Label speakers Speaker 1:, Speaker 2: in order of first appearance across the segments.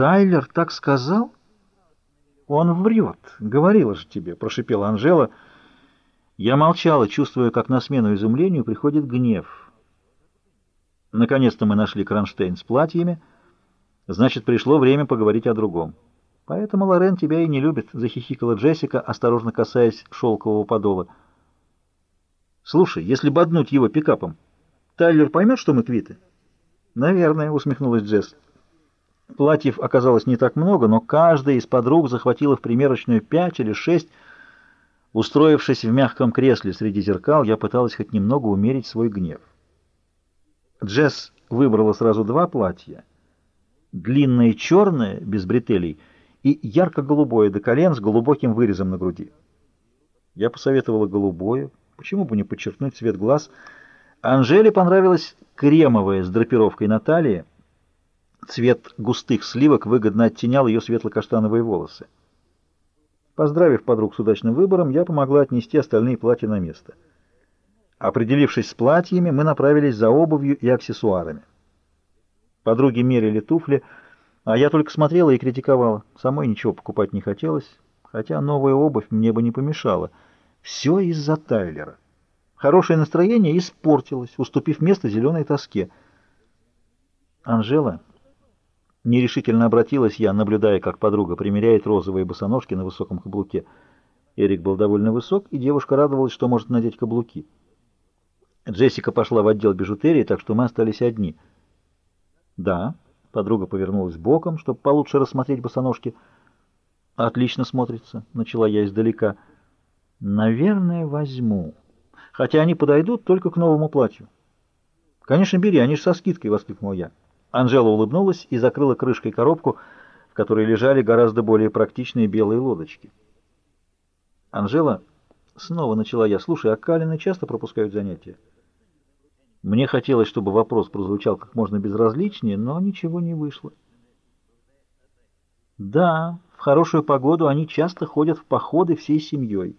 Speaker 1: Тайлер так сказал? Он врет. Говорила же тебе, прошипела Анжела. Я молчала, чувствуя, как на смену изумлению приходит гнев. Наконец-то мы нашли кронштейн с платьями. Значит, пришло время поговорить о другом. Поэтому Лорен тебя и не любит, захихикала Джессика, осторожно касаясь шелкового подола. Слушай, если боднуть его пикапом, Тайлер поймет, что мы квиты? Наверное, усмехнулась Джесс. Платьев оказалось не так много, но каждая из подруг захватила в примерочную пять или шесть. Устроившись в мягком кресле среди зеркал, я пыталась хоть немного умерить свой гнев. Джесс выбрала сразу два платья. Длинное черное, без бретелей, и ярко-голубое до колен с глубоким вырезом на груди. Я посоветовала голубое, почему бы не подчеркнуть цвет глаз. Анжеле понравилось кремовое с драпировкой на талии, Цвет густых сливок выгодно оттенял ее светло-каштановые волосы. Поздравив подруг с удачным выбором, я помогла отнести остальные платья на место. Определившись с платьями, мы направились за обувью и аксессуарами. Подруги мерили туфли, а я только смотрела и критиковала. Самой ничего покупать не хотелось, хотя новая обувь мне бы не помешала. Все из-за Тайлера. Хорошее настроение испортилось, уступив место зеленой тоске. «Анжела», Нерешительно обратилась я, наблюдая, как подруга примеряет розовые босоножки на высоком каблуке. Эрик был довольно высок, и девушка радовалась, что может надеть каблуки. Джессика пошла в отдел бижутерии, так что мы остались одни. «Да», — подруга повернулась боком, чтобы получше рассмотреть босоножки. «Отлично смотрится», — начала я издалека. «Наверное, возьму. Хотя они подойдут только к новому платью». «Конечно, бери, они же со скидкой», — воскликнул я. Анжела улыбнулась и закрыла крышкой коробку, в которой лежали гораздо более практичные белые лодочки. Анжела, снова начала я, слушай, а Калины часто пропускают занятия? Мне хотелось, чтобы вопрос прозвучал как можно безразличнее, но ничего не вышло. Да, в хорошую погоду они часто ходят в походы всей семьей.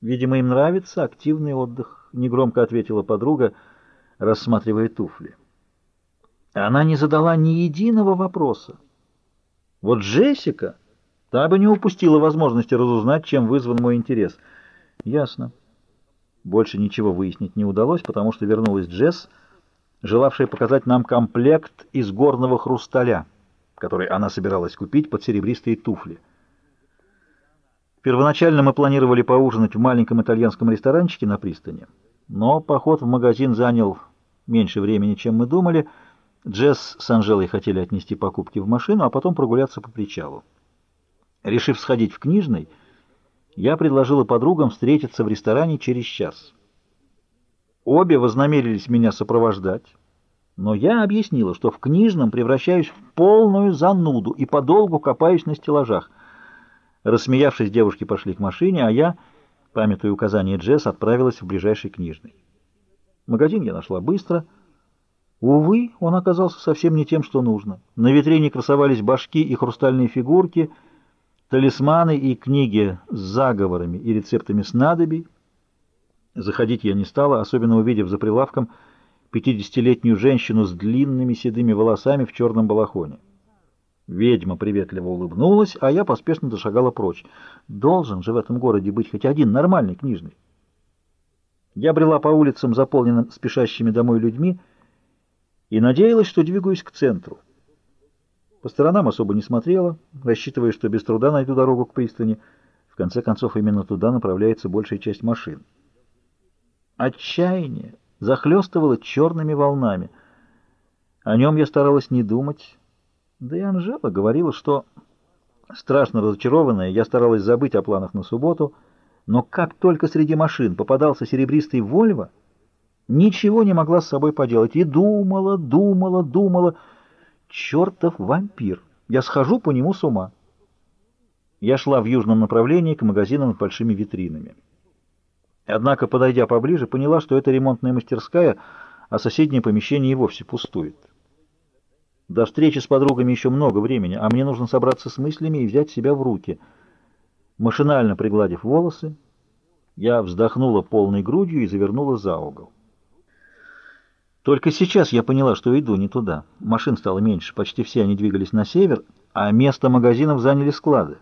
Speaker 1: Видимо, им нравится активный отдых, негромко ответила подруга, рассматривая туфли. Она не задала ни единого вопроса. Вот Джессика, та бы не упустила возможности разузнать, чем вызван мой интерес. Ясно. Больше ничего выяснить не удалось, потому что вернулась Джесс, желавшая показать нам комплект из горного хрусталя, который она собиралась купить под серебристые туфли. Первоначально мы планировали поужинать в маленьком итальянском ресторанчике на пристани, но поход в магазин занял меньше времени, чем мы думали — Джесс с Анжелой хотели отнести покупки в машину, а потом прогуляться по причалу. Решив сходить в книжный, я предложила подругам встретиться в ресторане через час. Обе вознамерились меня сопровождать, но я объяснила, что в книжном превращаюсь в полную зануду и подолгу копаюсь на стеллажах. Рассмеявшись, девушки пошли к машине, а я, памятуя указания Джесс, отправилась в ближайший книжный. Магазин я нашла быстро — Увы, он оказался совсем не тем, что нужно. На витрине красовались башки и хрустальные фигурки, талисманы и книги с заговорами и рецептами снадобий. Заходить я не стала, особенно увидев за прилавком пятидесятилетнюю женщину с длинными седыми волосами в черном балахоне. Ведьма приветливо улыбнулась, а я поспешно зашагала прочь. Должен же в этом городе быть хоть один нормальный книжный. Я брела по улицам, заполненным спешащими домой людьми, и надеялась, что двигаюсь к центру. По сторонам особо не смотрела, рассчитывая, что без труда найду дорогу к пристани. В конце концов, именно туда направляется большая часть машин. Отчаяние захлестывало черными волнами. О нем я старалась не думать. Да и Анжела говорила, что, страшно разочарованная, я старалась забыть о планах на субботу, но как только среди машин попадался серебристый «Вольво», Ничего не могла с собой поделать. И думала, думала, думала. Чертов вампир! Я схожу по нему с ума. Я шла в южном направлении к магазинам с большими витринами. Однако, подойдя поближе, поняла, что это ремонтная мастерская, а соседнее помещение и вовсе пустует. До встречи с подругами еще много времени, а мне нужно собраться с мыслями и взять себя в руки. Машинально пригладив волосы, я вздохнула полной грудью и завернула за угол. Только сейчас я поняла, что иду не туда. Машин стало меньше, почти все они двигались на север, а место магазинов заняли склады.